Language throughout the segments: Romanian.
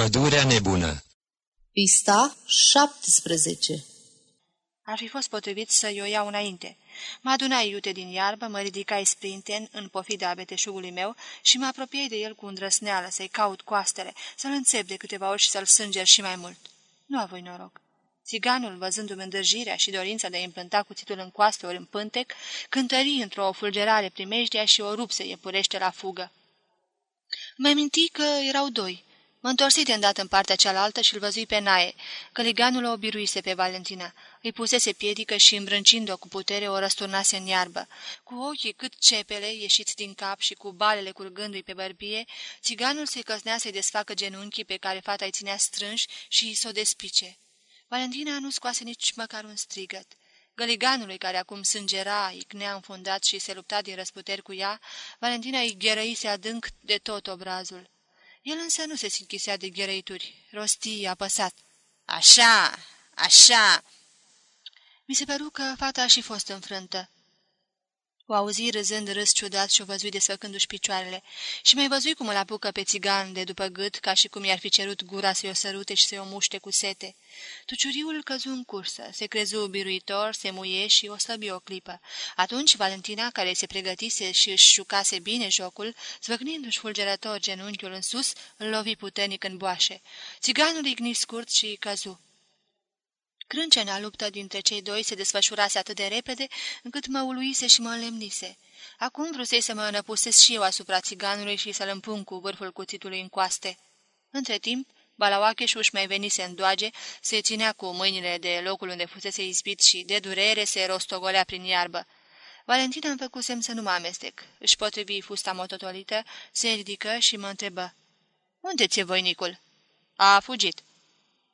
Pădurea nebună Pista 17 Ar fi fost potrivit să-i o iau înainte. Mă adunai iute din iarbă, mă ridicai sprinten în pofida beteșugului meu și mă apropiei de el cu îndrăsneală să-i caut coastele, să-l înțep de câteva ori și să-l sânger și mai mult. Nu a voi noroc. Țiganul, văzându-mi îndrăjirea și dorința de a implanta cuțitul în coaste ori în pântec, cântări într-o fulgerare primejdia și o rupse iepurește la fugă. Mai minti că erau doi. Mă întorsei de îndată în partea cealaltă și îl văzui pe Nae. Căliganul o biruise pe Valentina. Îi pusese piedică și, îmbrâncind-o cu putere, o răsturnase în iarbă. Cu ochii cât cepele, ieșiți din cap și cu balele curgându-i pe bărbie, țiganul se căsnea să-i desfacă genunchii pe care fata îi ținea strânși și să o despice. Valentina nu scoase nici măcar un strigăt. Găliganului, care acum sângera, icnea înfundat și se lupta din răsputeri cu ea, Valentina îi gherăise adânc de tot obrazul. El însă nu se sinchisea de gherăituri, rosti apăsat. Așa, așa! Mi se păru că fata a și fost înfrântă. O auzi râzând râs ciudat și o văzui desfăcându-și picioarele și mai văzui cum îl apucă pe țigan de după gât, ca și cum i-ar fi cerut gura să-i o sărute și să-i o muște cu sete. Tuciuriul căzu în cursă, se crezu biruitor, se muie și o slăbi o clipă. Atunci Valentina, care se pregătise și își jucase bine jocul, zvăgnindu-și fulgerător genunchiul în sus, îl lovi puternic în boașe. Țiganul igni scurt și căzu. Crâncena luptă dintre cei doi se desfășurase atât de repede, încât mă uluise și mă înlemnise. Acum vrusei să mă înăpusesc și eu asupra țiganului și să-l împung cu vârful cuțitului în coaste. Între timp, Balaoacheș mai venise în doage, se ținea cu mâinile de locul unde fusese izbit și, de durere, se rostogolea prin iarbă. Valentina îmi făcu semn să nu mă amestec. Își potrivi fusta mototolită, se ridică și mă întrebă. Unde ți-e voinicul?" A fugit."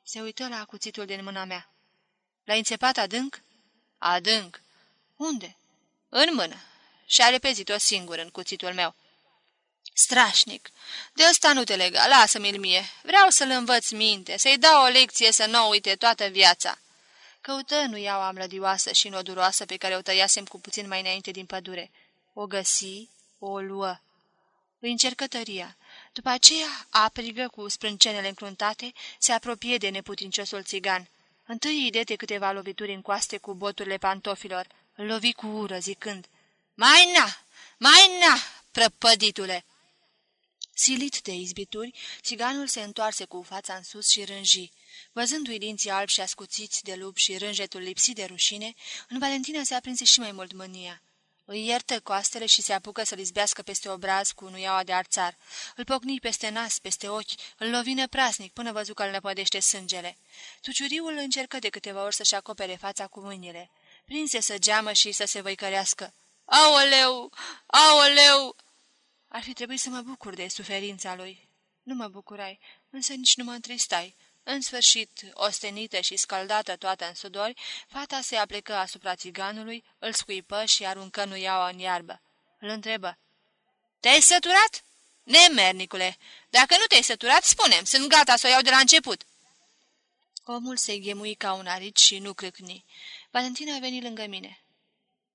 Se uită la cuțitul din mâna mea. L-ai înțepat adânc?" Adânc. Unde?" În mână. Și a repezit-o singur în cuțitul meu." Strașnic! De ăsta nu te lega, lasă-mi-l mie. Vreau să-l învăț minte, să-i dau o lecție să nu uite toată viața." Căută nu iau amlădioasă și noduroasă pe care o tăiasem cu puțin mai înainte din pădure. O găsi, o luă. Îi încercă tăria. După aceea, aprigă cu sprâncenele încruntate, se apropie de neputinciosul țigan. Întâi îi dete câteva lovituri în coaste cu boturile pantofilor. Îl lovi cu ură, zicând, Mai na! Mai na, prăpăditule!" Silit de izbituri, țiganul se întoarse cu fața în sus și rânji. Văzându-i dinții albi și ascuțiți de lup și rânjetul lipsit de rușine, în Valentina se aprinse și mai mult mânia. Îi iertă coastele și se apucă să-l izbească peste obraz cu nuiaua de arțar. Îl pocni peste nas, peste ochi, îl lovine prasnic până văzu că îl năpădește sângele. Tuciuriul încercă de câteva ori să-și acopere fața cu mâinile. Prinse să geamă și să se văicărească. Aoleu! Aoleu! Ar fi trebuit să mă bucur de suferința lui. Nu mă bucurai, însă nici nu mă întristai. În sfârșit, ostenită și scăldată toată în sudori, fata se aplecă asupra țiganului, îl scuipă și aruncă nuiaua în iarbă. Îl întrebă. Te-ai săturat? Nemernicule, dacă nu te-ai săturat, spunem, sunt gata să o iau de la început. Omul se ghemui ca un arici și nu crâcni. Valentina a venit lângă mine.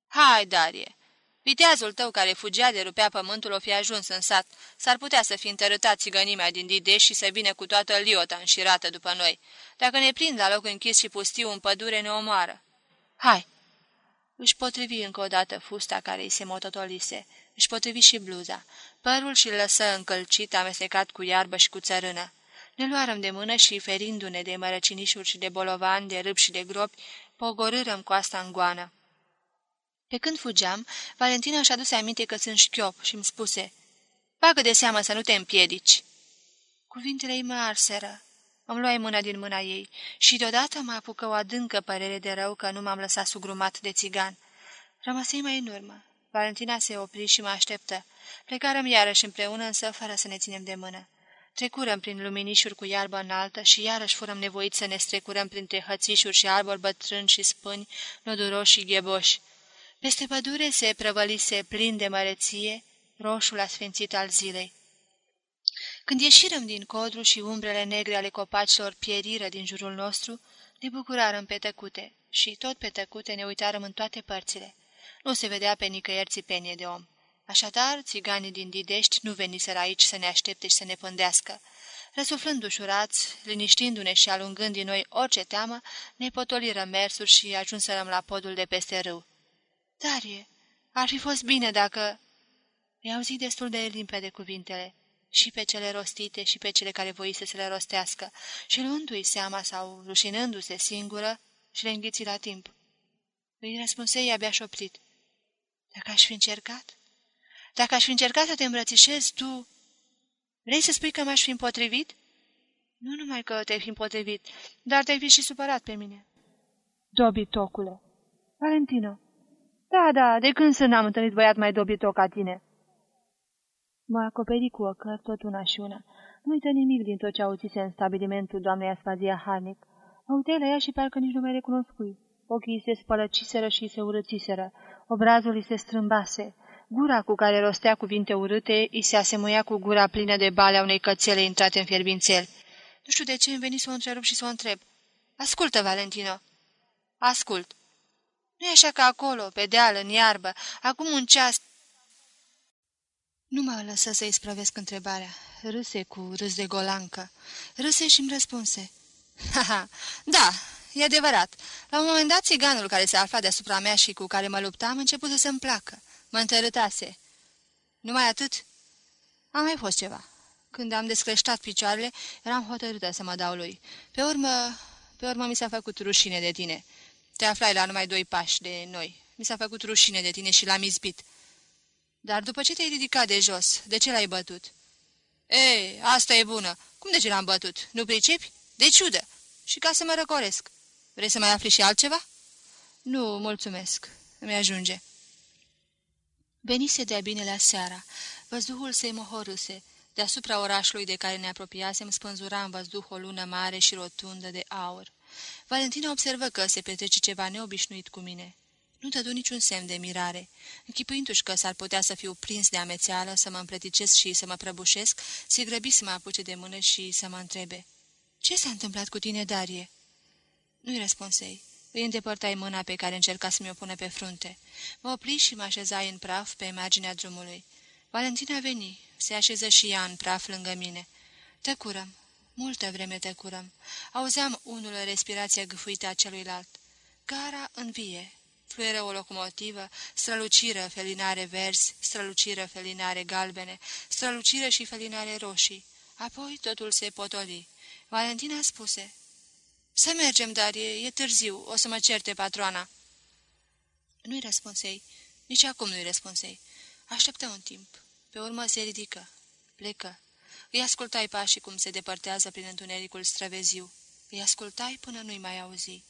Hai, Darie, Viteazul tău care fugea de rupea pământul o fi ajuns în sat. S-ar putea să fi întărâtat țigănimea din Dideș și să vină cu toată liota înșirată după noi. Dacă ne prind la loc închis și pustiu în pădure, ne omoară. Hai! Își potrivi încă o dată fusta care îi se mototolise. Își potrivi și bluza. Părul și lăsă încălcit, amestecat cu iarbă și cu țărână. Ne luarăm de mână și, ferindu-ne de mărăcinișuri și de bolovan, de râb și de gropi, pogorârăm coasta în goană. Pe când fugeam, Valentina își aduse aminte că sunt șchiop și îmi spuse, Bagă de seamă să nu te împiedici." Cuvintele ei mă arseră. Îmi luai mâna din mâna ei și deodată mă apucă o adâncă părere de rău că nu m-am lăsat sugrumat de țigan. Rămăsei mai în urmă. Valentina se opri și mă așteptă. Plecarăm iarăși împreună, însă fără să ne ținem de mână. Trecurăm prin luminișuri cu iarbă înaltă și iarăși furăm nevoiți să ne strecurăm printre hățișuri și arbori bătrâni și spâni, noduroși și gheboși. Peste pădure se prăvălise plin de măreție, roșul asfințit al zilei. Când ieșirăm din codru și umbrele negre ale copacilor pieriră din jurul nostru, ne bucurarăm pe tăcute și, tot pe tăcute, ne uitarăm în toate părțile. Nu se vedea pe nicăieri țipenie de om. Așadar, țiganii din Didești nu veniseră aici să ne aștepte și să ne pândească. Răsuflând ușurați, liniștindu-ne și alungând din noi orice teamă, ne potoliră mersul și ajunserăm la podul de peste râu. Darie, ar fi fost bine dacă... I-au zis destul de limpede cuvintele, și pe cele rostite și pe cele care voise să le rostească, și luându-i seama sau rușinându-se singură, și le înghiți la timp. Îi răspunse i-abia șoptit. Dacă aș fi încercat? Dacă aș fi încercat să te îmbrățișezi, tu... Vrei să spui că m-aș fi împotrivit? Nu numai că te-ai fi împotrivit, dar te-ai fi și supărat pe mine. Dobitocule. Valentino. Da, da, de când să n-am întâlnit băiat mai dobitoc ca tine? Mă acoperi cu ocări tot una și una. Nu uită nimic din tot ce auzise în stabilimentul doamnei Aspazia Harnic. Mă uitai la ea și parcă nici nu mai recunoscui. Ochii se spălăciseră și se urățiseră. Obrazul îi se strâmbase. Gura cu care rostea cuvinte urâte îi se asemuia cu gura plină de bale a unei cățele intrate în fierbințel. Nu știu de ce îmi veni să o întrerup și să o întreb. Ascultă, Valentino. Ascult. Nu e așa ca acolo, pe deal, în iarbă, acum un ceas... Nu mă lăsă să-i sprăvesc întrebarea. Râse cu râs de golancă. Râse și-mi răspunse. Ha, ha, da, e adevărat. La un moment dat, țiganul care se afla deasupra mea și cu care mă luptam, început să-mi placă. Mă întărâtase. Numai atât? A mai fost ceva. Când am descreștat picioarele, eram hotărâtă să mă dau lui. Pe urmă, pe urmă mi s-a făcut rușine de tine. Te aflai la numai doi pași de noi. Mi s-a făcut rușine de tine și l-am izbit. Dar după ce te-ai ridicat de jos, de ce l-ai bătut? Ei, asta e bună. Cum de ce l-am bătut? Nu pricepi? De ciudă. Și ca să mă răcoresc. Vrei să mai afli și altceva? Nu, mulțumesc. Îmi ajunge. Venise de-a la seara. Văzduhul se mohorâse. Deasupra orașului de care ne apropiasem spânzura în văzduh o lună mare și rotundă de aur. Valentina observă că se petrece ceva neobișnuit cu mine. Nu dădu niciun semn de mirare. Închipuindu-și că s-ar putea să fiu prins de amețeală, să mă împleticesc și să mă prăbușesc, se grăbi să mă apuce de mână și să mă întrebe. Ce s-a întâmplat cu tine, Darie?" Nu-i răspunsei. Îi îndepărtai mâna pe care încerca să mi-o pună pe frunte. Mă opri și mă așezai în praf pe marginea drumului. Valentina veni. Se așeză și ea în praf lângă mine. Tăcurăm. Multă vreme tăcurăm. Auzeam unul respirația gâfuită a celuilalt. Gara învie. Fluieră o locomotivă, străluciră felinare verzi, străluciră felinare galbene, străluciră și felinare roșii. Apoi totul se potoli. Valentina spuse, Să mergem, dar e, e târziu, o să mă certe patroana." Nu-i răspunsei, nici acum nu-i răspunsei. Așteptă un timp. Pe urmă se ridică. Plecă. Îi ascultai pașii cum se depărtează prin întunericul străveziu. Îi ascultai până nu-i mai auzi.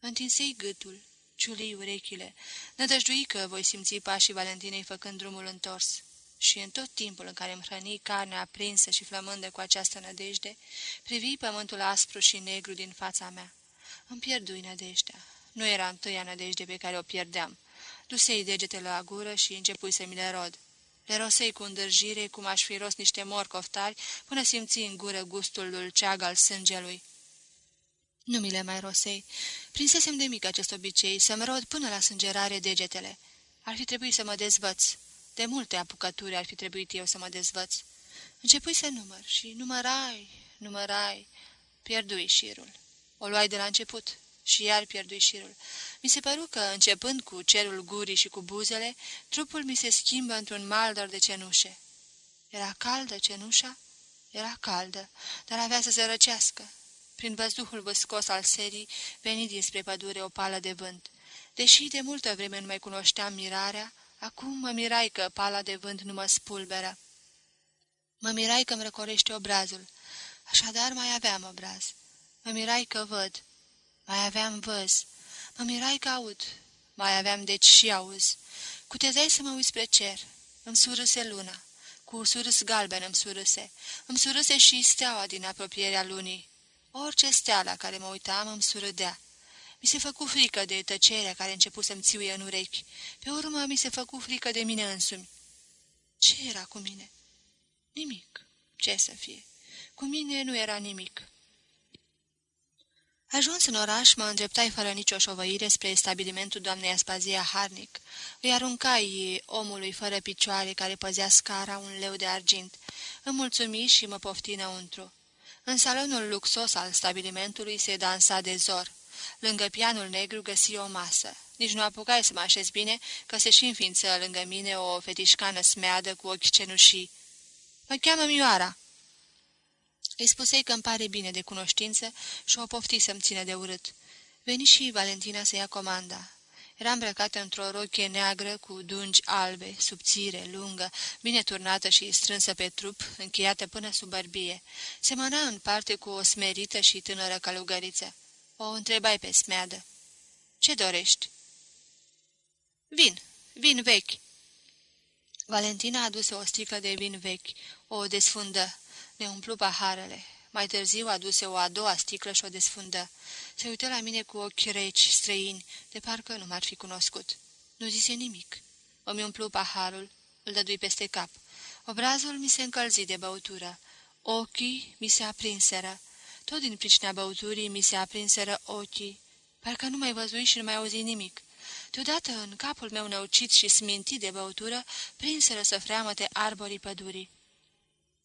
Întinsei gâtul, ciulii urechile, nădăjdui că voi simți pașii Valentinei făcând drumul întors. Și în tot timpul în care îmi hrăni carnea aprinsă și flămândă cu această nădejde, privi pământul aspru și negru din fața mea. Îmi pierdui nădejdea. Nu era întâia nădejde pe care o pierdeam. Dusei degetele la gură și începui să mi le rod. Le rosei cu îndârjire, cum aș fi rost niște morcoftari, până simți în gură gustul dulceag al sângelui. Nu mi le mai rosei. Prinsesem de mic acest obicei, să-mi rod până la sângerare degetele. Ar fi trebuit să mă dezvăț. De multe apucături ar fi trebuit eu să mă dezvăț. Începui să număr și numărai, numărai, pierdui șirul. O luai de la început și iar pierdui șirul. Mi se păru că, începând cu cerul gurii și cu buzele, trupul mi se schimbă într-un maldor de cenușe. Era caldă cenușa? Era caldă, dar avea să se răcească. Prin văzduhul văscos al serii veni dinspre pădure o pală de vânt. Deși de multă vreme nu mai cunoșteam mirarea, acum mă mirai că pala de vânt nu mă spulberă. Mă mirai că îmi răcorește obrazul. Așadar mai aveam obraz. Mă mirai că văd. Mai aveam văz. Mă mirai că aud. Mai aveam deci și auz. Cu tezai să mă uiți spre cer. Îmi surâse luna. Cu surâs galben îmi surâse. Îmi surâse și steaua din apropierea lunii. Orice stea la care mă uitam îmi surâdea. Mi se făcu frică de tăcerea care început să-mi țiuie în urechi. Pe urmă mi se făcu frică de mine însumi. Ce era cu mine? Nimic. Ce să fie? Cu mine nu era nimic. Ajuns în oraș, mă îndreptai fără nicio șovăire spre stabilimentul doamnei Aspazia Harnic. Îi aruncai omului fără picioare care păzea scara un leu de argint. Îmi mulțumi și mă pofti înăuntru. În salonul luxos al stabilimentului se dansa de zor. Lângă pianul negru găsi o masă. Nici nu apucai să mă așez bine, că se și înființă lângă mine o fetișcană smeadă cu ochi cenușii. Mă cheamă Mioara." Îi spusei că îmi pare bine de cunoștință și o pofti să-mi țină de urât. Veni și Valentina să ia comanda. Era îmbrăcată într-o rochie neagră cu dungi albe, subțire, lungă, bine turnată și strânsă pe trup, încheiată până sub bărbie. Semăna în parte cu o smerită și tânără călugăriță. O întrebai pe smeadă. Ce dorești?" Vin, vin vechi." Valentina aduse o sticlă de vin vechi, o desfundă, ne umplu paharele. Mai târziu aduse o a doua sticlă și o desfundă. Se uită la mine cu ochi reci, străini, de parcă nu m-ar fi cunoscut. Nu zise nimic. Îmi umplu paharul, îl dădui peste cap. Obrazul mi se încălzi de băutură. Ochii mi se aprinseră. Tot din pricina băuturii mi se aprinseră ochii. Parcă nu mai văzui și nu mai auzi nimic. Deodată, în capul meu năucit și smintit de băutură, prinseră să freamăte arborii pădurii.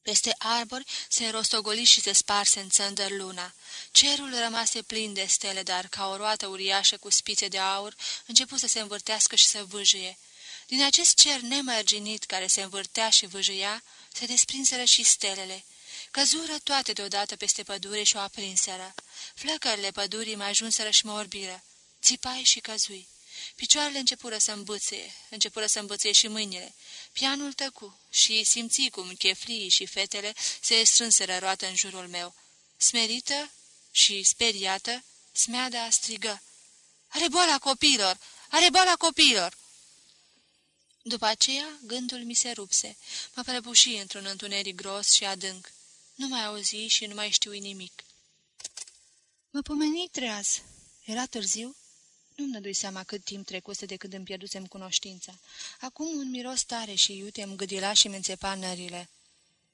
Peste arbori se rostogoli și se sparse în țăndăr luna. Cerul rămase plin de stele, dar ca o roată uriașă cu spițe de aur, început să se învârtească și să vâjâie. Din acest cer nemărginit care se învârtea și vâjâia, se desprinseră și stelele. Căzură toate deodată peste pădure și o aprinseră. Flăcările pădurii mai ajunseră și mă orbiră. Țipai și căzui. Picioarele începură să îmbâțe, începură să îmbâțe și mâinile. Pianul tăcu și simți cum cheflii și fetele se strânseră roată în jurul meu. Smerită și speriată, smeada strigă. Are boala copiilor! Are boala copiilor! După aceea, gândul mi se rupse. Mă prăbuși într-un întuneric gros și adânc. Nu mai auzi și nu mai știu nimic. Mă pomeni treaz. Era târziu nu-mi dădui seama cât timp trecuse de când îmi pierdusem cunoștința. Acum un miros tare și iute îmi gâdila și mi înțepa nările.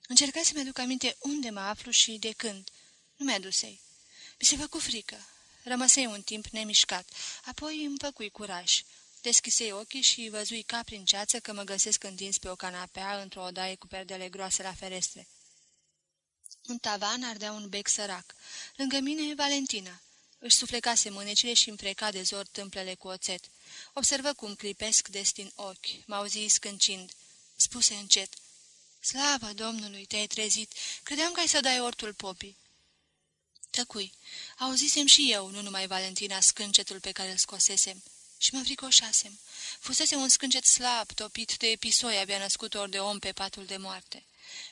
Încercai să-mi aduc aminte unde mă aflu și de când. Nu mi-adusei. Mi se făcu frică. Rămăsei un timp nemișcat, apoi îmi făcui curaj. Deschisei ochii și văzui ca prin ceață că mă găsesc întins pe o canapea într-o odaie cu perdele groase la ferestre. Un tavan ardea un bec sărac. Lângă mine Valentina. Își suflecase mânecile și împreca de zor tâmplele cu oțet. Observă cum clipesc destin ochi, m-auzi scâncind. Spuse încet. Slavă Domnului, te-ai trezit. Credeam că ai să dai ortul popii. Tăcui. Auzisem și eu, nu numai Valentina, scâncetul pe care îl scosesem. Și mă fricoșasem. Fusese un scâncet slab, topit de episoi abia născut ori de om pe patul de moarte.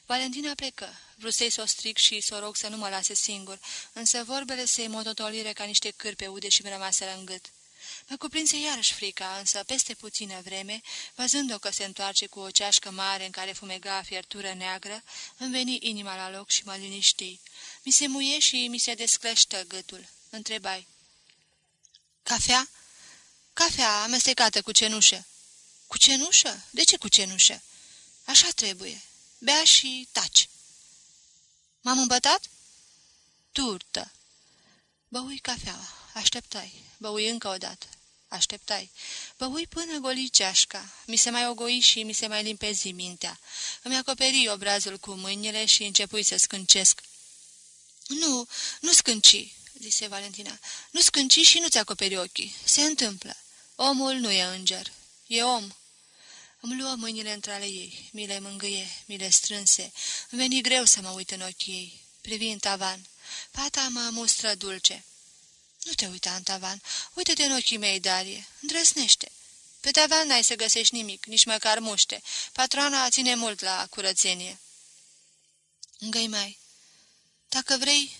Valentina plecă. Vrusei să o stric și să o rog să nu mă lase singur, însă vorbele se mototolire ca niște cârpe ude și mi rămaseră în gât. Mă cuprinse iarăși frica, însă peste puțină vreme, văzând-o că se întoarce cu o ceașcă mare în care fumega fiertură neagră, îmi veni inima la loc și mă liniști. Mi se muie și mi se descleștă gâtul. Întrebai. Cafea? Cafea amestecată cu cenușă. Cu cenușă? De ce cu cenușă? Așa trebuie. Bea și taci. M-am îmbătat? Turtă. Băui cafeaua. Așteptai. Băui încă o dată. Așteptai. Băui până goli ceașca. Mi se mai ogoi și mi se mai limpezi mintea. Îmi acoperi obrazul cu mâinile și începui să scâncesc. Nu, nu scânci, zise Valentina. Nu scânci și nu-ți acoperi ochii. Se întâmplă. Omul nu e înger. E om. Îmi luă mâinile între ale ei, mi le mângâie, mi le strânse. Îmi veni greu să mă uit în ochii ei. Privi în tavan. Fata mă mustră dulce. Nu te uita în tavan. Uită-te în ochii mei, Darie. Îndrăsnește. Pe tavan n-ai să găsești nimic, nici măcar muște. Patroana ține mult la curățenie. Îngăi mai. Dacă vrei,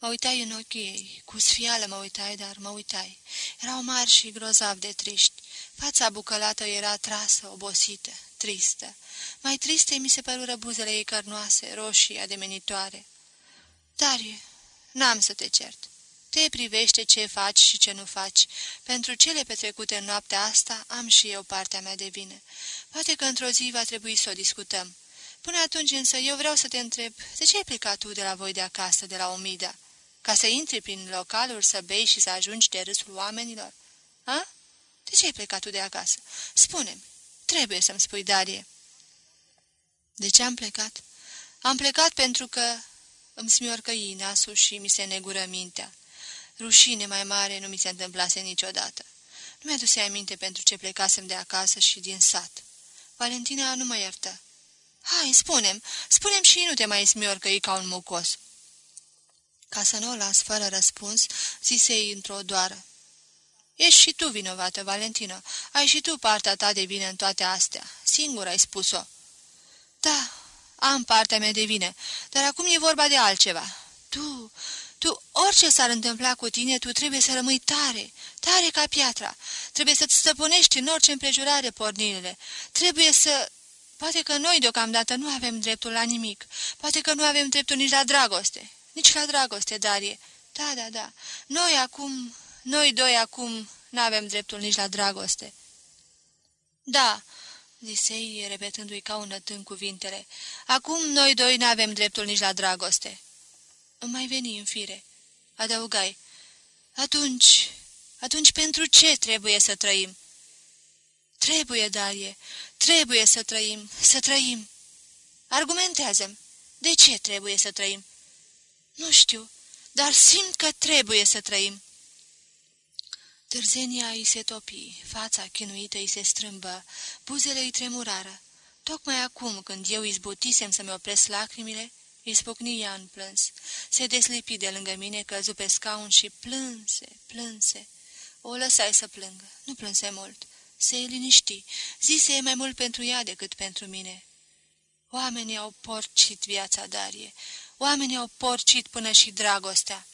Mă uitai în ochii ei, cu sfială mă uitai, dar mă uitai. Erau mari și grozav de triști. Fața bucălată era trasă, obosită, tristă. Mai triste mi se părură buzele ei cărnoase, roșii, ademenitoare. Darie, n-am să te cert. Te privește ce faci și ce nu faci. Pentru cele petrecute în noaptea asta am și eu partea mea de vină. Poate că într-o zi va trebui să o discutăm. Până atunci însă eu vreau să te întreb, de ce ai plecat tu de la voi de acasă, de la Omida? Ca să intri prin localuri, să bei și să ajungi de râsul oamenilor? A? De ce ai plecat tu de acasă? Spune-mi. Trebuie să-mi spui, Darie. De ce am plecat? Am plecat pentru că îmi smiorcăi nasul și mi se negură mintea. Rușine mai mare nu mi se întâmplase niciodată. Nu mi-aduse aminte pentru ce plecasem de acasă și din sat. Valentina nu mă iertă. Hai, spunem, spunem și nu te mai smiorcăi ca un mucos. Ca să nu o las fără răspuns, zise-i într-o doară. Ești și tu vinovată, Valentina. Ai și tu partea ta de bine în toate astea. Singur ai spus-o. Da, am partea mea de vină, dar acum e vorba de altceva. Tu, tu, orice s-ar întâmpla cu tine, tu trebuie să rămâi tare, tare ca piatra. Trebuie să-ți stăpânești în orice împrejurare pornirile. Trebuie să... Poate că noi deocamdată nu avem dreptul la nimic. Poate că nu avem dreptul nici la dragoste. Nici la dragoste, Darie. Da, da, da. Noi acum, noi doi acum, nu avem dreptul nici la dragoste. Da, zisei, repetându-i ca un nătân cuvintele. Acum noi doi nu avem dreptul nici la dragoste. Îmi mai veni în fire. Adăugai. Atunci, atunci pentru ce trebuie să trăim? Trebuie, Darie, trebuie să trăim, să trăim. Argumentează-mi. De ce trebuie să trăim? Nu știu, dar simt că trebuie să trăim. Târzenia îi se topi, fața chinuită îi se strâmbă, buzele îi tremurară. Tocmai acum, când eu izbutisem să-mi opresc lacrimile, Izbucni ea în plâns. Se deslipi de lângă mine, căzu pe scaun și plânse, plânse. O lăsai să plângă. Nu plânse mult. Se liniști. Zise e mai mult pentru ea decât pentru mine. Oamenii au porcit viața Darie. Oamenii au porcit până și dragostea.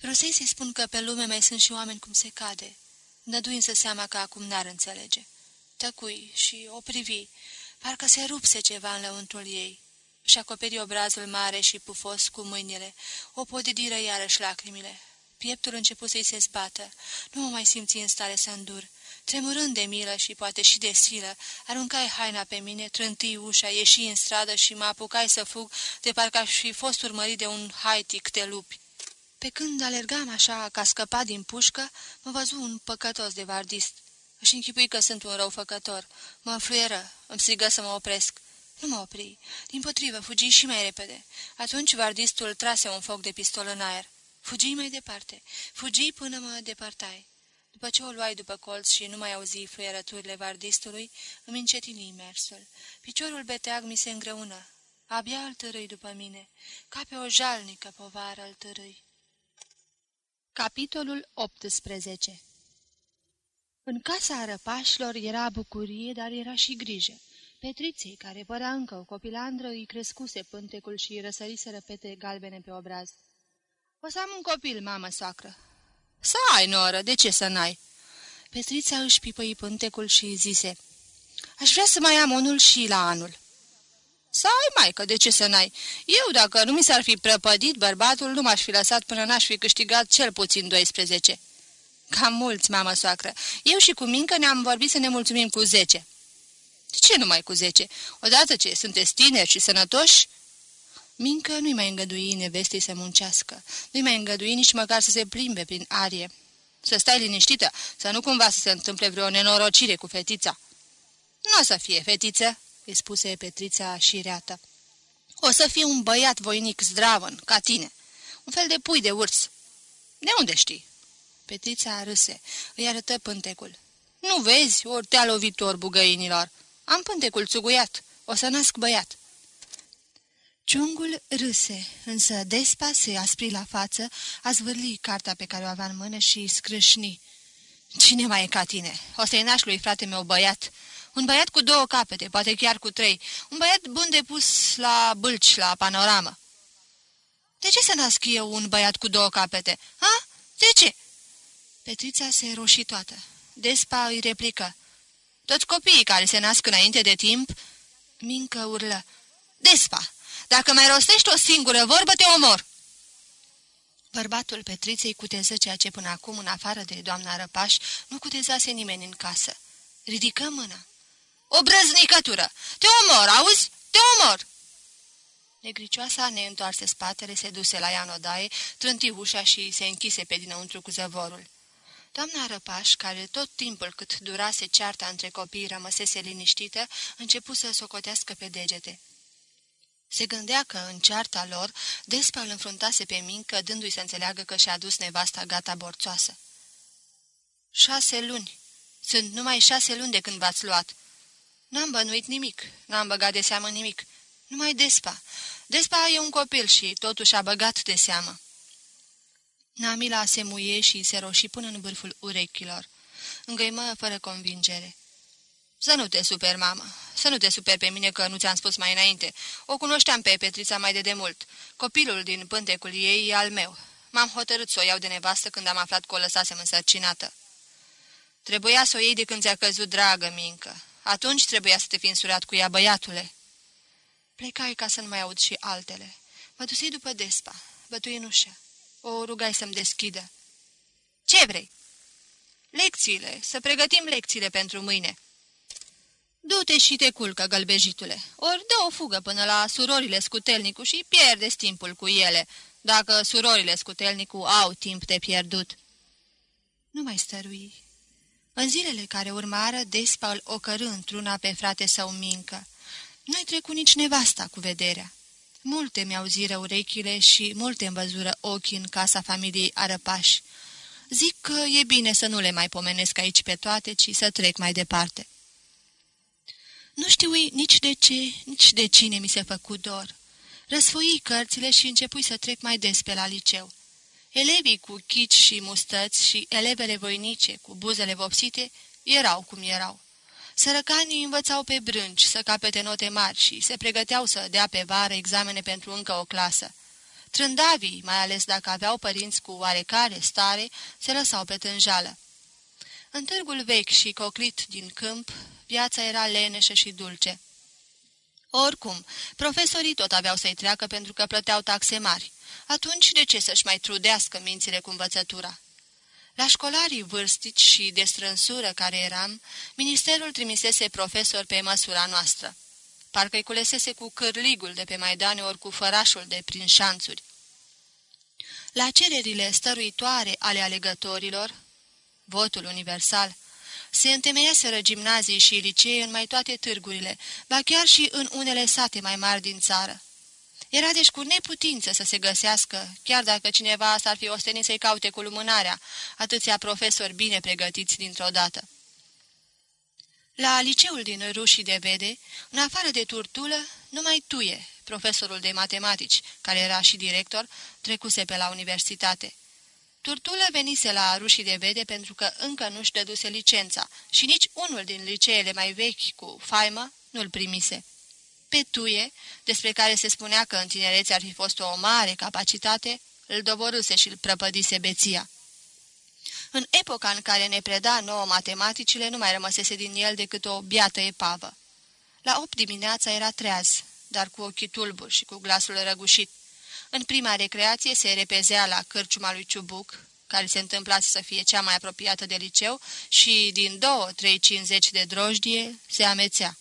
Vrusei să-i spun că pe lume mai sunt și oameni cum se cade. Năduind să seama că acum n-ar înțelege. Tăcui și o privi, parcă se rupse ceva în lăuntrul ei și acoperi obrazul mare și pufos cu mâinile. O podidiră iarăși lacrimile. Pieptul început să-i se zbată. Nu mă mai simți în stare să îndur. Tremurând de milă și poate și de silă, aruncai haina pe mine, trântii ușa, ieși în stradă și mă apucai să fug, de parcă aș fi fost urmărit de un haitic de lupi. Pe când alergam așa ca scăpat din pușcă, mă văzu un păcătos de vardist. Își închipui că sunt un răufăcător. Mă fluieră, îmi strigă să mă opresc. Nu mă opri. Din potrivă, fugi și mai repede. Atunci vardistul trase un foc de pistol în aer. Fugi mai departe. Fugi până mă departai. După ce o luai după colț și nu mai auzi fluierăturile vardistului, îmi încetini mersul. Piciorul beteag mi se îngreună. Abia îl târâi după mine, ca pe o jalnică povară îl târâi. Capitolul 18 În casa răpașilor era bucurie, dar era și grijă. Petriței, care părea încă o copilandră, îi crescuse pântecul și îi răsărise răpete galbene pe obraz. O să am un copil, mamă soacră." Să ai, noră, de ce să n-ai?" Petrița își pipăi pântecul și zise, Aș vrea să mai am unul și la anul." Să ai, maică, de ce să n-ai? Eu, dacă nu mi s-ar fi prăpădit bărbatul, nu m-aș fi lăsat până n-aș fi câștigat cel puțin 12. Cam mulți, mamă soacră. Eu și cu Mincă ne-am vorbit să ne mulțumim cu 10. De ce numai cu zece? Odată ce sunteți tineri și sănătoși? Mincă nu-i mai îngădui nevestei să muncească. Nu-i mai îngădui nici măcar să se plimbe prin arie. Să stai liniștită, să nu cumva să se întâmple vreo nenorocire cu fetița. Nu o să fie fetiță, îi spuse Petrița șireată. O să fie un băiat voinic zdravăn, ca tine. Un fel de pui de urs. De unde știi? Petrița râse. Îi arătă pântecul. Nu vezi, ori te-a lovit ori bugăinilor. Am pântecul țuguiat. O să nasc băiat." Ciungul râse, însă Despa se aspri la față, a zvârli cartea pe care o avea în mână și scrâșni. Cine mai e ca tine? O să-i naști lui frate meu băiat. Un băiat cu două capete, poate chiar cu trei. Un băiat bun de pus la bâlci, la panoramă. De ce să nasc eu un băiat cu două capete? Ha? De ce?" Petrița se roși toată. Despa îi replică. Toți copiii care se nasc înainte de timp... Mincă urlă. Despa, dacă mai rostești o singură vorbă, te omor! Bărbatul Petriței cuteză ceea ce până acum, în afară de doamna Răpaș, nu cutezase nimeni în casă. Ridică mâna. O brăznicătură! Te omor, auzi? Te omor! Negricioasa ne întoarse spatele, se duse la ea în odaie, trânti ușa și se închise pe dinăuntru cu zăvorul. Doamna Răpaș, care tot timpul cât durase cearta între copii rămăsese liniștită, începu să socotească pe degete. Se gândea că în cearta lor, Despa îl înfruntase pe Mincă, dându-i să înțeleagă că și-a dus nevasta gata borțoasă. Șase luni. Sunt numai șase luni de când v-ați luat. N-am bănuit nimic, n-am băgat de seamă nimic. Numai Despa. Despa e un copil și totuși a băgat de seamă. Namila se muie și se roși până în vârful urechilor. Îngăimă fără convingere. Să nu te super, mamă. Să nu te super pe mine că nu ți-am spus mai înainte. O cunoșteam pe Petrița mai de demult. Copilul din pântecul ei e al meu. M-am hotărât să o iau de nevastă când am aflat că o lăsasem însărcinată. Trebuia să o iei de când ți-a căzut dragă, Mincă. Atunci trebuia să te fi însurat cu ea, băiatule. Plecai ca să nu mai aud și altele. Mă dusei după despa, bătui în ușă. O rugai să-mi deschidă. Ce vrei?" Lecțiile, să pregătim lecțiile pentru mâine." Du-te și te culcă, gălbejitule, ori dă o fugă până la surorile scutelnicu și pierde timpul cu ele, dacă surorile scutelnicu au timp de pierdut." Nu mai stărui. În zilele care urmară, Despa îl ocărâ într-una pe frate său mincă. Nu-i trecu nici nevasta cu vederea. Multe mi-au ziră urechile și multe îmi văzură ochii în casa familiei Arăpași. Zic că e bine să nu le mai pomenesc aici pe toate, ci să trec mai departe. Nu știu nici de ce, nici de cine mi se făcu dor. Răsfoi cărțile și începui să trec mai des pe la liceu. Elevii cu chici și mustăți și elevele voinice cu buzele vopsite erau cum erau. Sărăcanii învățau pe brânci să capete note mari și se pregăteau să dea pe vară examene pentru încă o clasă. Trândavii, mai ales dacă aveau părinți cu oarecare stare, se lăsau pe tânjală. În târgul vechi și coclit din câmp, viața era leneșă și dulce. Oricum, profesorii tot aveau să-i treacă pentru că plăteau taxe mari. Atunci, de ce să-și mai trudească mințile cu învățătura? La școlarii vârstici și de strânsură care eram, ministerul trimisese profesor pe măsura noastră. Parcă-i culesese cu cârligul de pe Maidane ori cu fărașul de prin șanțuri. La cererile stăruitoare ale alegătorilor, votul universal, se întemeiaseră gimnazii și licee în mai toate târgurile, ba chiar și în unele sate mai mari din țară. Era deci cu neputință să se găsească, chiar dacă cineva s-ar fi ostenit să-i caute cu lumânarea, atâția profesori bine pregătiți dintr-o dată. La liceul din Rușii de Vede, în afară de turtulă, numai Tuie, profesorul de matematici, care era și director, trecuse pe la universitate. Turtulă venise la Rușii de Vede pentru că încă nu-și dăduse licența și nici unul din liceele mai vechi cu faimă nu-l primise. Pe Tuie, despre care se spunea că în tinerețe ar fi fost o mare capacitate, îl doborâse și îl prăpădise beția. În epoca în care ne preda nouă matematicile, nu mai rămăsese din el decât o biată epavă. La opt dimineața era treaz, dar cu ochii tulburi și cu glasul răgușit. În prima recreație se repezea la cârciuma lui Ciubuc, care se întâmpla să fie cea mai apropiată de liceu, și din două, trei, cincizeci de drojdie se amețea.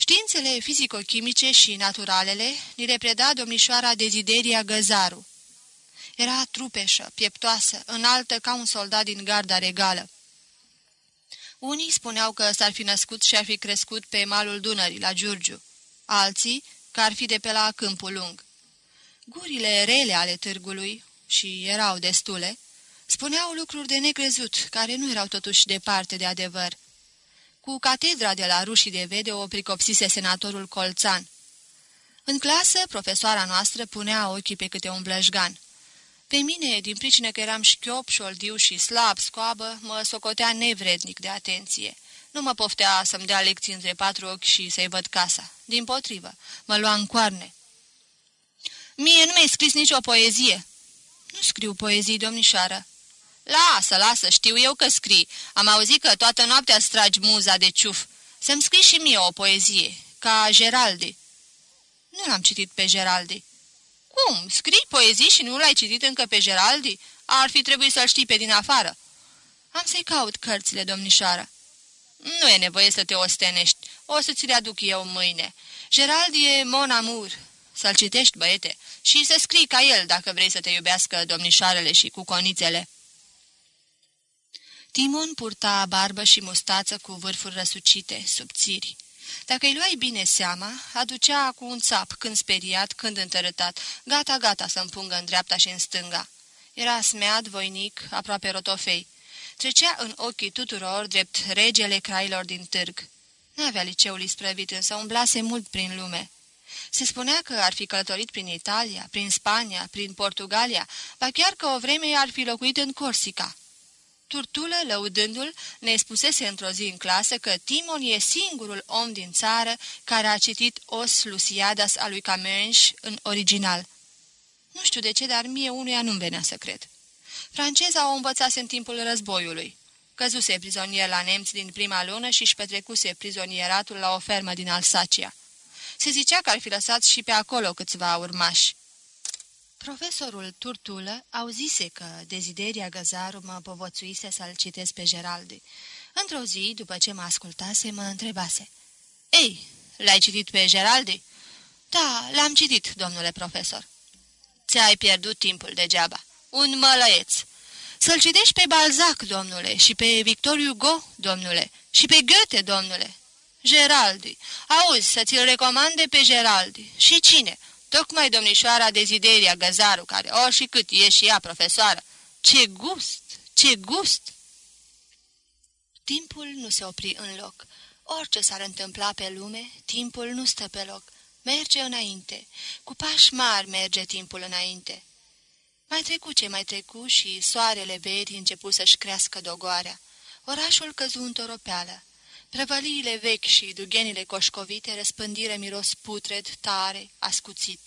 Științele fizico-chimice și naturalele ni le preda domnișoara Dezideria Găzaru. Era trupeșă, pieptoasă, înaltă ca un soldat din garda regală. Unii spuneau că s-ar fi născut și ar fi crescut pe malul Dunării, la Giurgiu, alții că ar fi de pe la Câmpul Lung. Gurile rele ale târgului, și erau destule, spuneau lucruri de necrezut, care nu erau totuși departe de adevăr. Cu catedra de la Rușii de Vede o pricopsise senatorul Colțan. În clasă, profesoara noastră punea ochii pe câte un blăjgan. Pe mine, din pricină că eram șchiop, șoldiu și slab, scoabă, mă socotea nevrednic de atenție. Nu mă poftea să-mi dea lecții între patru ochi și să-i văd casa. Din potrivă, mă lua în coarne. Mie nu mi-ai scris nicio poezie." Nu scriu poezii, domnișoară." Lasă, lasă, știu eu că scrii. Am auzit că toată noaptea stragi muza de ciuf. Să-mi scrii și mie o poezie, ca Geraldi." Nu l-am citit pe Geraldi." Cum? Scrii poezii și nu l-ai citit încă pe Geraldi? Ar fi trebuit să-l știi pe din afară." Am să-i caut cărțile, domnișoară." Nu e nevoie să te ostenești. O să ți le aduc eu mâine. Geraldi e mon amour. Să-l citești, băiete, și să scrii ca el dacă vrei să te iubească domnișoarele și cu conițele." Timon purta barbă și mustață cu vârfuri răsucite, subțiri. Dacă îi luai bine seama, aducea cu un țap, când speriat, când întărătat, gata-gata să împungă în dreapta și în stânga. Era smead, voinic, aproape rotofei. Trecea în ochii tuturor drept regele crailor din târg. N-avea liceul isprăvit, însă umblase mult prin lume. Se spunea că ar fi călătorit prin Italia, prin Spania, prin Portugalia, ba chiar că o vreme ar fi locuit în Corsica. Turtulă, lăudându-l, ne spusese într-o zi în clasă că Timon e singurul om din țară care a citit Os Luciadas a lui Camus în original. Nu știu de ce, dar mie unuia nu-mi venea să cred. Franceza o învățase în timpul războiului. Căzuse prizonier la nemți din prima lună și își petrecuse prizonieratul la o fermă din Alsacia. Se zicea că ar fi lăsat și pe acolo câțiva urmași. Profesorul Turtulă auzise că Dezideria Găzaru mă povățuise să-l citesc pe Geraldi. Într-o zi, după ce mă ascultase, mă întrebase. Ei, l-ai citit pe Geraldi?" Da, l-am citit, domnule profesor." Ți-ai pierdut timpul degeaba. Un mălăieț. Să-l citești pe Balzac, domnule, și pe Victor Hugo, domnule, și pe Goethe, domnule. Geraldi. Auzi, să ți-l recomande pe Geraldi. Și cine? Tocmai domnișoara Dezideria Găzaru, care, o și cât e și ea profesoară. Ce gust! Ce gust! Timpul nu se opri în loc. Orice s-ar întâmpla pe lume, timpul nu stă pe loc. Merge înainte. Cu pași mari merge timpul înainte. Mai trecu ce mai trecu și soarele veri începu să-și crească dogoarea. Orașul căzu în toropeală. Prăvăliile vechi și dughenile coșcovite răspândire miros putred, tare, ascuțit.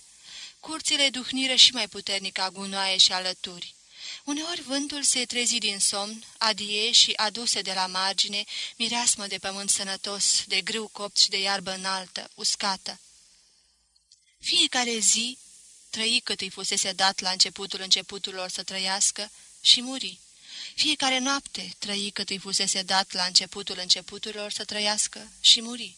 Curțile duhnire și mai puternic a gunoaie și alături. Uneori vântul se trezi din somn, adie și aduse de la margine mireasmă de pământ sănătos, de grâu copt și de iarbă înaltă, uscată. Fiecare zi trăi cât îi fusese dat la începutul începuturilor să trăiască și muri. Fiecare noapte trăi cât îi fusese dat la începutul începuturilor să trăiască și muri.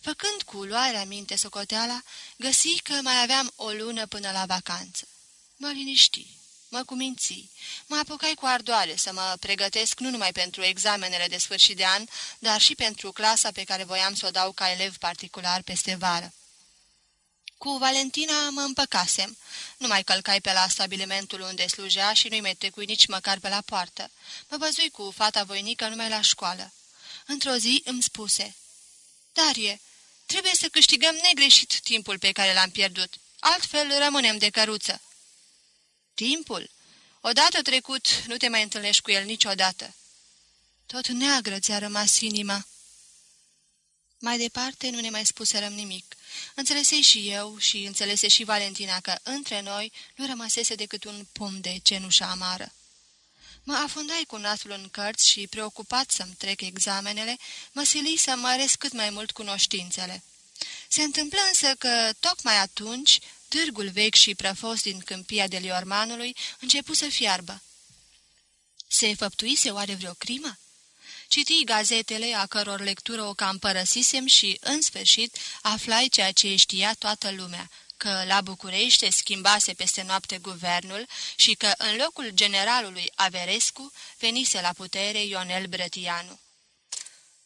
Făcând cu luarea minte socoteala, găsi că mai aveam o lună până la vacanță. Mă liniști, mă cuminți, mă apucai cu ardoare să mă pregătesc nu numai pentru examenele de sfârșit de an, dar și pentru clasa pe care voiam să o dau ca elev particular peste vară. Cu Valentina mă împăcasem. Nu mai călcai pe la stabilimentul unde slujea și nu-i mai trecui nici măcar pe la poartă. Mă văzui cu fata voinică numai la școală. Într-o zi îmi spuse, Darie, trebuie să câștigăm negreșit timpul pe care l-am pierdut. Altfel rămânem de căruță." Timpul? Odată trecut, nu te mai întâlnești cu el niciodată." Tot neagră ți-a rămas inima." Mai departe nu ne mai spuserăm nimic. Înțelesei și eu și înțelese și Valentina că între noi nu rămăsese decât un pom de cenușă amară. Mă afundai cu nasul în cărți și, preocupat să-mi trec examenele, mă sili să măresc cât mai mult cunoștințele. Se întâmplă însă că, tocmai atunci, târgul vechi și prăfos din câmpia de Liormanului începu să fiarbă. Se făptuise oare vreo crimă? Citi gazetele, a căror lectură o cam părăsisem și, în sfârșit, aflai ceea ce știa toată lumea, că la București se schimbase peste noapte guvernul și că, în locul generalului Averescu, venise la putere Ionel Brătianu.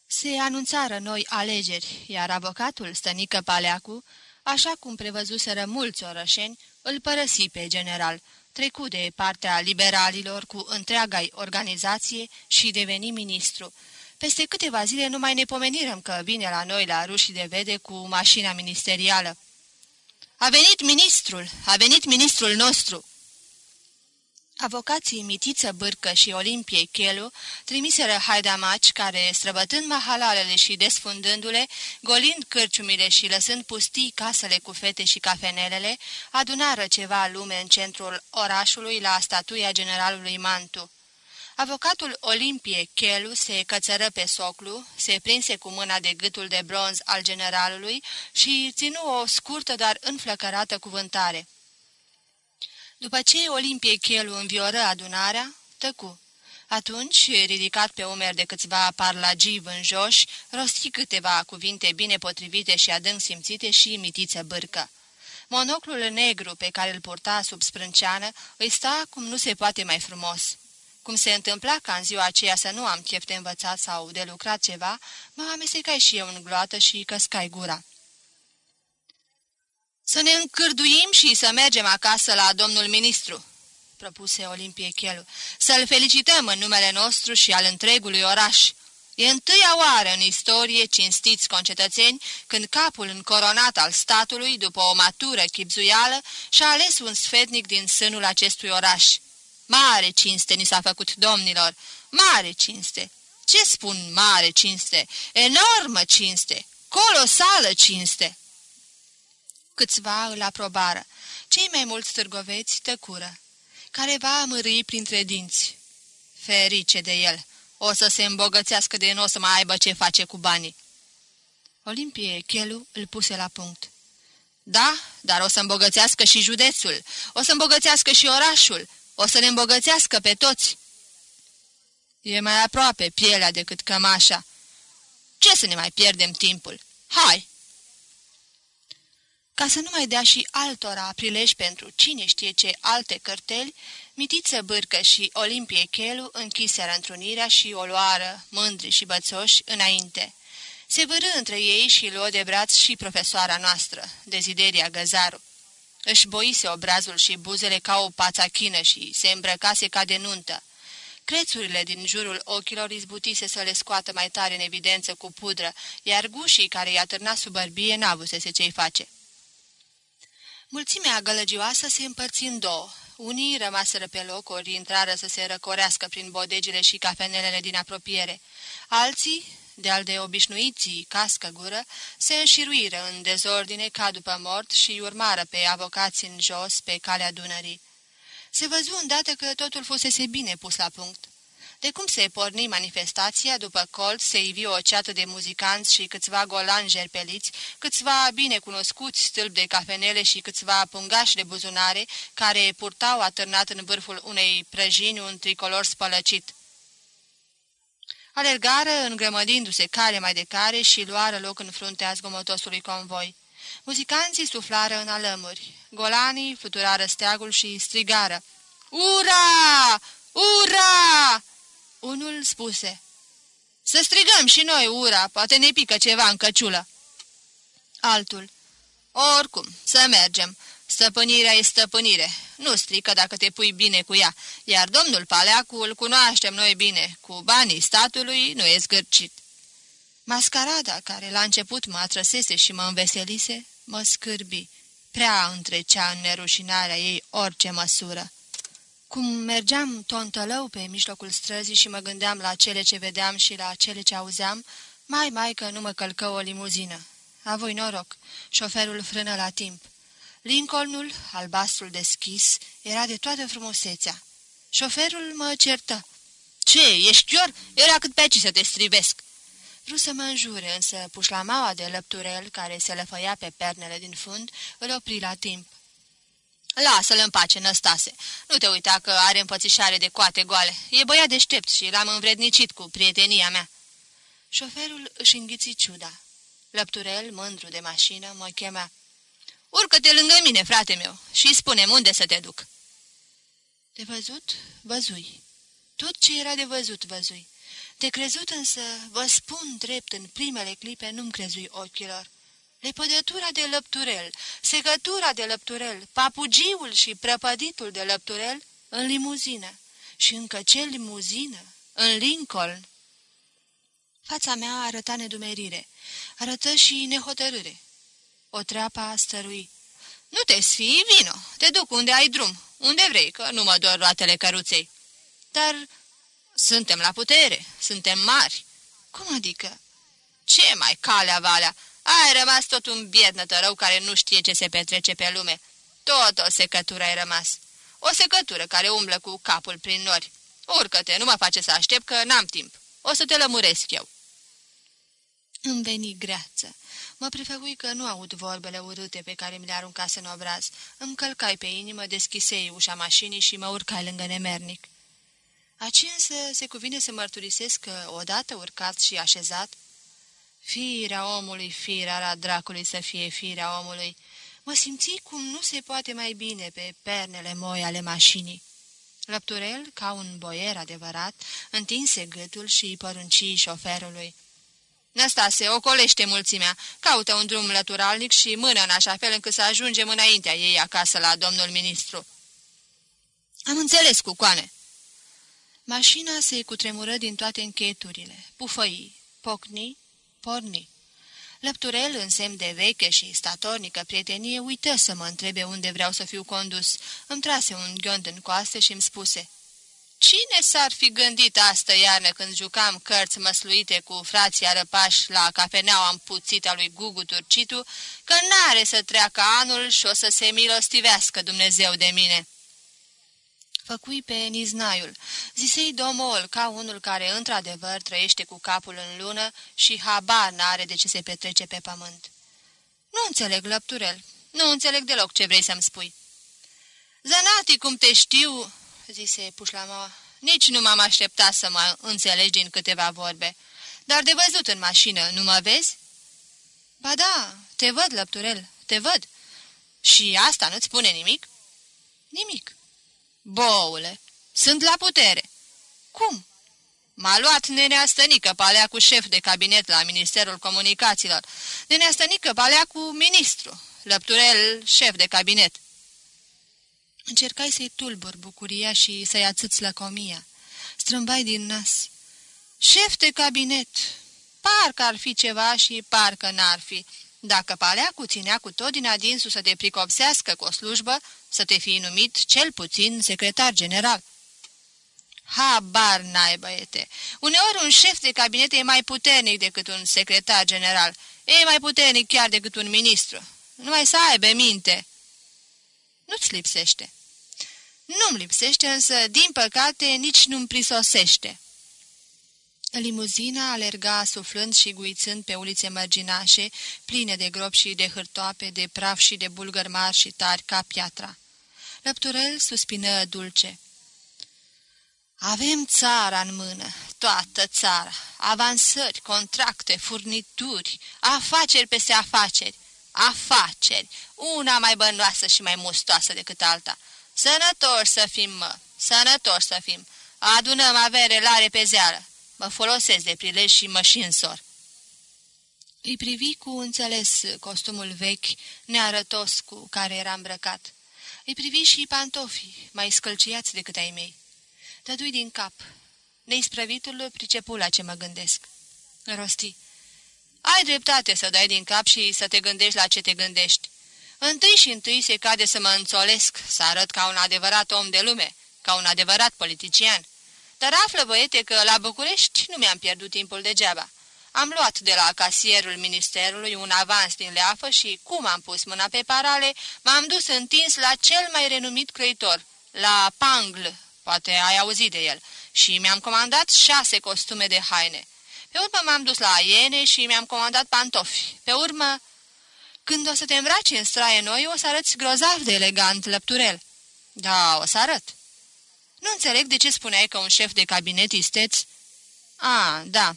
Se anunțară noi alegeri, iar avocatul Stănică Paleacu, așa cum prevăzuseră mulți orășeni, îl părăsi pe general, trecu de partea liberalilor cu întreaga organizație și deveni ministru. Peste câteva zile nu mai ne pomenirăm că vine la noi la rușii de vede cu mașina ministerială. A venit ministrul! A venit ministrul nostru!" Avocații Mitiță Bârcă și Olimpie Chelu trimiseră haidamaci care, străbătând mahalalele și desfundându-le, golind cârciumile și lăsând pustii casele cu fete și cafenelele, adunară ceva lume în centrul orașului la statuia generalului Mantu. Avocatul Olimpie Chelu se cățără pe soclu, se prinse cu mâna de gâtul de bronz al generalului și ținu o scurtă, dar înflăcărată cuvântare. După ce Olimpie Chelu învioră adunarea, tăcu. Atunci, ridicat pe umeri de câțiva parlagii vânjoși, rosti câteva cuvinte bine potrivite și adânc simțite și mitiță bârcă. Monoclul negru pe care îl purta sub sprânceană îi sta cum nu se poate mai frumos. Cum se întâmpla ca în ziua aceea să nu am chef de învățat sau de lucrat ceva, mă amestecai și eu în gloată și căscai gura. Să ne încârduim și să mergem acasă la domnul ministru, propuse Olimpie Chelu, să-l felicităm în numele nostru și al întregului oraș. E întâia oară în istorie, cinstiți concetățeni, când capul încoronat al statului, după o matură chipzuială, și-a ales un sfetnic din sânul acestui oraș. Mare cinste ni s-a făcut, domnilor, mare cinste. Ce spun mare cinste? Enormă cinste, colosală cinste. Câțiva îl aprobară. Cei mai mulți târgoveți tăcură. Care va amârâi printre dinți. Ferice de el. O să se îmbogățească de nu o să mai aibă ce face cu banii. Olimpie Chelu îl puse la punct. Da, dar o să îmbogățească și județul, o să îmbogățească și orașul, o să ne îmbogățească pe toți. E mai aproape pielea decât cămașa. Ce să ne mai pierdem timpul? Hai! Ca să nu mai dea și altora prilej pentru cine știe ce alte cărteli, Mitiță Bârcă și Olimpie Chelu închiseră întrunirea și o luară, mândri și bățoși, înainte. Se vârâ între ei și luă de braț și profesoara noastră, Dezideria Găzaru. Își boise obrazul și buzele ca o pațachină și se îmbrăcase ca de nuntă. Crețurile din jurul ochilor izbutise să le scoată mai tare în evidență cu pudră, iar gușii care i-a târnat sub bărbie n-avusese ce-i face. Mulțimea gălăgioasă se împărți în două. Unii rămaseră pe loc, ori intrară să se răcorească prin bodegile și cafenelele din apropiere. Alții, de-al de obișnuiții cască gură, se înșiruiră în dezordine ca după mort și urmară pe avocați în jos pe calea Dunării. Se văzu îndată că totul fusese bine pus la punct. De cum se porni manifestația, după colt se ivi o ceată de muzicanți și câțiva golani jerpeliți, câțiva bine cunoscuți stâlpi de cafenele și câțiva pungași de buzunare, care purtau atârnat în vârful unei prăjini un tricolor spălăcit. Alergară, îngrămădindu-se care mai de care și luară loc în fruntea zgomotosului convoi. Muzicanții suflară în alămuri, golanii fluturară steagul și strigară. Ura! Ura! Unul spuse, Să strigăm și noi ura, poate ne pică ceva în căciulă." Altul, Oricum, să mergem. Stăpânirea e stăpânire. Nu strică dacă te pui bine cu ea, iar domnul Paleacu îl cunoaștem noi bine. Cu banii statului nu e zgârcit." Mascarada, care la început mă atrăsese și mă înveselise, mă scârbi. Prea întrecea în nerușinarea ei orice măsură. Cum mergeam tontălău pe mijlocul străzii și mă gândeam la cele ce vedeam și la cele ce auzeam, mai mai că nu mă călcă o limuzină. A voi noroc. Șoferul frână la timp. Lincolnul, albastrul deschis, era de toată frumusețea. Șoferul mă certă. Ce, ești chior? Era cât pe aici să te strivesc." Vreau să mă înjure, însă pușlamaua de lăpturel, care se lăfăia pe pernele din fund, îl opri la timp. Lasă-l în pace, Năstase. Nu te uita că are împățișare de coate goale. E băiat deștept și l-am învrednicit cu prietenia mea." Șoferul își înghiți ciuda. Lăpturel, mândru de mașină, mă chema. Urcă-te lângă mine, frate meu, și spune unde să te duc." De văzut, văzui. Tot ce era de văzut, văzui. De crezut însă, vă spun drept, în primele clipe nu-mi crezui ochilor lepădătura de lăpturel, secătura de lăpturel, papugiul și prăpăditul de lăpturel în limuzină și încă ce limuzină, în Lincoln. Fața mea arăta nedumerire, arătă și nehotărâre. O treapa stărui. Nu te sfii, vino, te duc unde ai drum, unde vrei, că nu mă dor roatele căruței. Dar suntem la putere, suntem mari. Cum adică? Ce mai calea valea? Ai rămas tot un biet rău care nu știe ce se petrece pe lume. Tot o secătură ai rămas. O secătură care umblă cu capul prin nori. Urcă-te, nu mă face să aștept că n-am timp. O să te lămuresc eu. Îmi veni greață. Mă prefăgui că nu aud vorbele urâte pe care mi le aruncase în obraz. Îmi călcai pe inimă, deschisei ușa mașinii și mă urcai lângă nemernic. Aci însă se cuvine să mărturisesc că, odată urcat și așezat, Firea omului, firea la dracului să fie firea omului. Mă simți cum nu se poate mai bine pe pernele moi ale mașinii. Lăpturel, ca un boier adevărat, întinse gâtul și îi porunci șoferului. Năstase, ocolește mulțimea, caută un drum lăturalnic și mână în așa fel încât să ajungem înaintea ei acasă la domnul ministru. Am înțeles, cucoane. Mașina se cutremură din toate încheturile, pufăii, pocni, porni. Lăpturel, în semn de veche și statornică prietenie, uită să mă întrebe unde vreau să fiu condus. Îmi trase un ghiont în coaste și îmi spuse... Cine s-ar fi gândit astă iarnă când jucam cărți măsluite cu frații arăpași la cafeneaua împuțită lui Gugu Turcitu, că n-are să treacă anul și o să se milostivească Dumnezeu de mine?" Făcui pe Niznaiul. Zisei domol, ca unul care într-adevăr trăiește cu capul în lună și habar n-are de ce se petrece pe pământ. Nu înțeleg, lăpturel. Nu înțeleg deloc ce vrei să-mi spui." Zanati, cum te știu," zise Pușlama, nici nu m-am așteptat să mă înțelegi din câteva vorbe. Dar de văzut în mașină, nu mă vezi?" Ba da, te văd, lăpturel, te văd." Și asta nu-ți spune nimic?" Nimic." Boule, sunt la putere." Cum?" M-a luat nenea Stănică, palea cu șef de cabinet la Ministerul Comunicațiilor. Nenea Stănică, palea cu ministru, Lăpturel, șef de cabinet. Încercai să-i tulbur bucuria și să-i atâți lăcomia. Strâmbai din nas. Șef de cabinet! Parcă ar fi ceva și parcă n-ar fi. Dacă Paleacu ținea cu tot din adinsul să te pricopsească cu o slujbă, să te fi numit cel puțin secretar general. Habar n-ai, băiete. Uneori un șef de cabinet e mai puternic decât un secretar general. E mai puternic chiar decât un ministru. Numai să aibă minte. Nu-ți lipsește. Nu-mi lipsește, însă, din păcate, nici nu-mi prisosește. Limuzina alerga suflând și guițând pe ulițe mărginașe, pline de gropi și de hârtoape, de praf și de bulgări mari și tari ca piatra. Lăpturel suspină dulce. Avem țara în mână, toată țara, avansări, contracte, furnituri, afaceri peste afaceri, afaceri, una mai bănoasă și mai mustoasă decât alta. Sănătoși să fim, mă, sănătoși să fim, adunăm avere la repezeală, mă folosesc de prilej și mă și însor. Îi privi cu înțeles costumul vechi, nearătos cu care era îmbrăcat. Îi privi și pantofii, mai scălciați decât ai mei. Tădui din cap. Neisprăvitul pricepu la ce mă gândesc. Rosti. Ai dreptate să dai din cap și să te gândești la ce te gândești. Întâi și întâi se cade să mă înțolesc, să arăt ca un adevărat om de lume, ca un adevărat politician. Dar află, băiete, că la București nu mi-am pierdut timpul degeaba. Am luat de la casierul ministerului un avans din leafă și, cum am pus mâna pe parale, m-am dus întins la cel mai renumit creditor, la Pangl, poate ai auzit de el, și mi-am comandat șase costume de haine. Pe urmă m-am dus la Iene și mi-am comandat pantofi. Pe urmă, când o să te îmbraci în straie noi, o să arăți grozav de elegant, lăpturel. Da, o să arăt. Nu înțeleg de ce spuneai că un șef de cabinet isteț... A, da.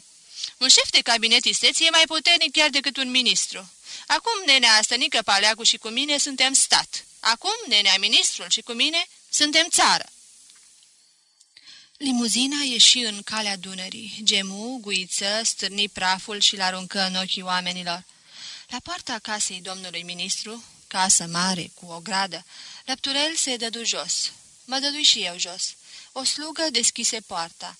Un șef de cabinet isteț e mai puternic chiar decât un ministru. Acum nenea Stănică Paleacu și cu mine suntem stat. Acum nenea ministrul și cu mine suntem țară. Limuzina ieși în calea Dunării, gemu, guiță, stârni praful și l-aruncă în ochii oamenilor. La poarta casei domnului ministru, casă mare, cu o gradă, Lăpturel se dădu jos. Mă dădui și eu jos. O slugă deschise poarta.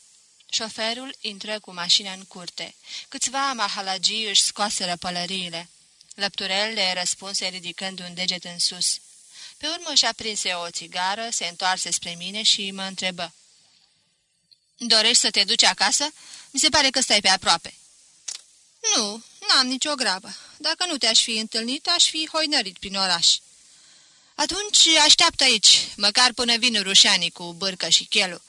Șoferul intră cu mașina în curte. Câțiva mahalagii își scoaseră pălăriile. Lăpturel le răspunse ridicând un deget în sus. Pe urmă și-a prinse o țigară, se întoarse spre mine și mă întrebă. Dorești să te duci acasă? Mi se pare că stai pe aproape." Nu, n-am nicio grabă. Dacă nu te-aș fi întâlnit, aș fi hoinărit prin oraș." Atunci așteaptă aici, măcar până vin rușanii cu bârcă și chelu.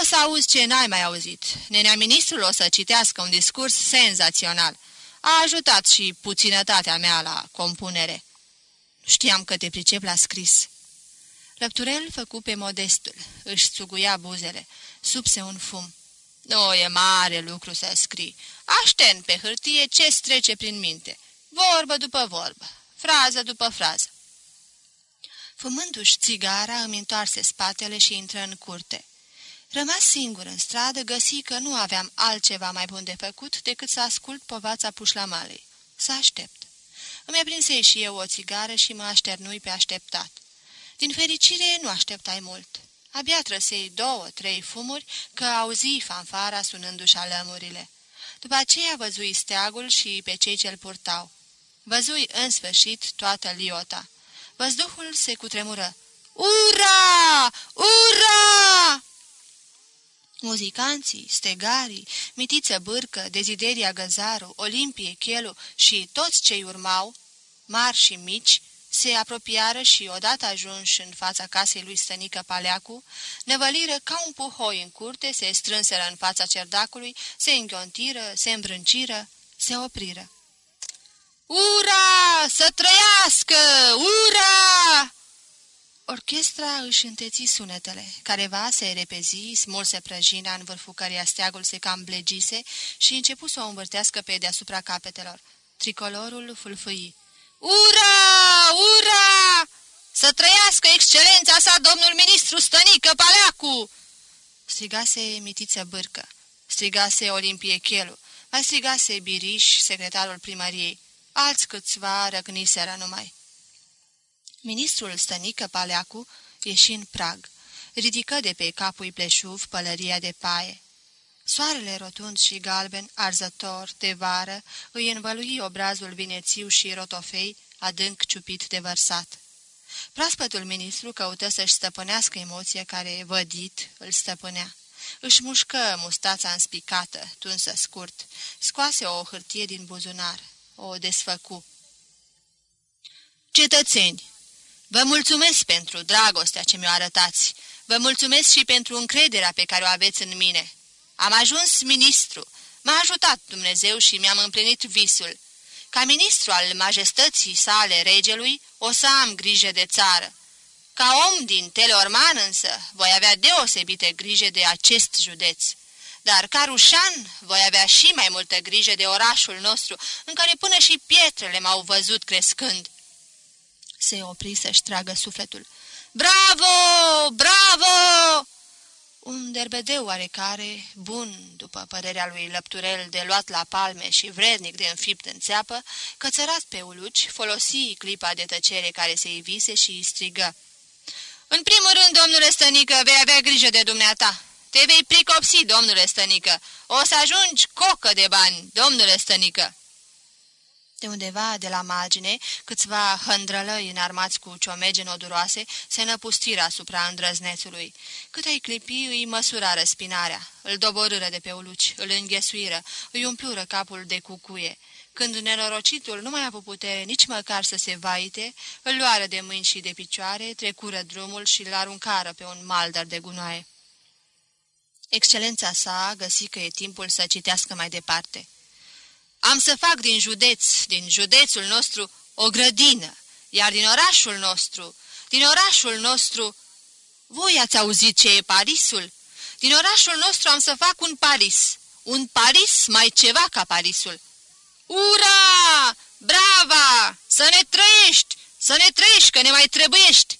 O să auzi ce n-ai mai auzit. Nenea ministrul o să citească un discurs senzațional. A ajutat și puținătatea mea la compunere. Știam că te pricep la scris." Lăpturel făcu pe modestul, își suguia buzele, subse un fum. Nu e mare lucru să scrii. Așten pe hârtie ce trece prin minte. Vorbă după vorbă, frază după frază. Fumându-și țigara, îmi întoarse spatele și intră în curte. Rămas singur în stradă, găsi că nu aveam altceva mai bun de făcut decât să ascult povața pușlamalei. Să aștept. Îmi aprinse și eu o țigară și mă așternui pe așteptat. Din fericire, nu așteptai mult. Abia trăsei două, trei fumuri, că auzi fanfara sunându-și alămurile. După aceea văzui steagul și pe cei ce-l purtau. Văzui în sfârșit toată liota. Văzduhul se cutremură. Ura! Ura! Muzicanții, stegarii, Mitiță Bârcă, Dezideria Găzaru, Olimpie Chelu și toți cei urmau, mari și mici, se apropiară și, odată ajunși în fața casei lui Stănică Paleacu, nevăliră ca un puhoi în curte, se strânseră în fața cerdacului, se înghiontiră, se îmbrânciră, se opriră. Ura! Să trăiască! Ura! Orchestra își înteți sunetele. Careva se repezi, smulse prăjina în vârful căreia steagul se cam blegise și începu să o învârtească pe deasupra capetelor. Tricolorul fâlfâi. Ura! Ura! Să trăiască excelența sa, domnul ministru Stănică Paleacu! Strigase Mitiță Bârcă, strigase Olimpie Chelu, mai strigase Biriș, secretarul primăriei. Alți câțiva răgniseră numai. Ministrul Stănică Paleacu ieși în prag. Ridică de pe capul pleșuv pălăria de paie. Soarele rotund și galben, arzător, de vară, îi învălui obrazul vinețiu și rotofei, adânc ciupit de vărsat. Praspătul ministru căută să-și stăpânească emoția care, vădit, îl stăpânea. Își mușcă mustața înspicată, tunsă scurt, scoase o hârtie din buzunar, o desfăcu. Cetățeni, vă mulțumesc pentru dragostea ce mi-o arătați, vă mulțumesc și pentru încrederea pe care o aveți în mine. Am ajuns ministru. M-a ajutat Dumnezeu și mi-am împlinit visul. Ca ministru al majestății sale regelui, o să am grijă de țară. Ca om din Teleorman însă, voi avea deosebite grijă de acest județ. Dar ca rușan, voi avea și mai multă grijă de orașul nostru, în care până și pietrele m-au văzut crescând. Se opri să-și tragă sufletul. Bravo! Bravo! Un derbedeu oarecare, bun, după părerea lui Lăpturel, de luat la palme și vrednic de înfipt în țeapă, cățărat pe uluci, folosi clipa de tăcere care se ivise și îi strigă. În primul rând, domnule Stănică, vei avea grijă de dumneata. Te vei pricopsi, domnule Stănică. O să ajungi cocă de bani, domnule Stănică. De undeva, de la margine, câțiva hândrălăi înarmați cu ciomege noduroase se năpustiră asupra îndrăznețului. Cât ai clipi, îi măsura răspinarea, îl doborâră de pe uluci, îl înghesuiră, îi umplură capul de cucuie. Când nenorocitul nu mai a avut putere nici măcar să se vaite, îl luară de mâini și de picioare, trecură drumul și îl aruncară pe un maldar de gunoaie. Excelența sa găsi că e timpul să citească mai departe. Am să fac din județ, din județul nostru, o grădină, iar din orașul nostru, din orașul nostru... Voi ați auzit ce e Parisul? Din orașul nostru am să fac un Paris, un Paris mai ceva ca Parisul. Ura! Brava! Să ne trăiești! Să ne trăiești, că ne mai trebuiești!